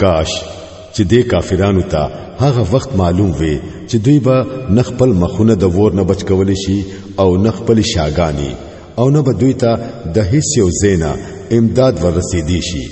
کاش چې دې کافرانو ته هغه وخت معلوم وي چې دوی به نه خپل مخونه د ور نه بچ کولای شي او نه خپل شاګانی او نه به دوی ته د هیڅ یو زینا امداد ورسېدي شي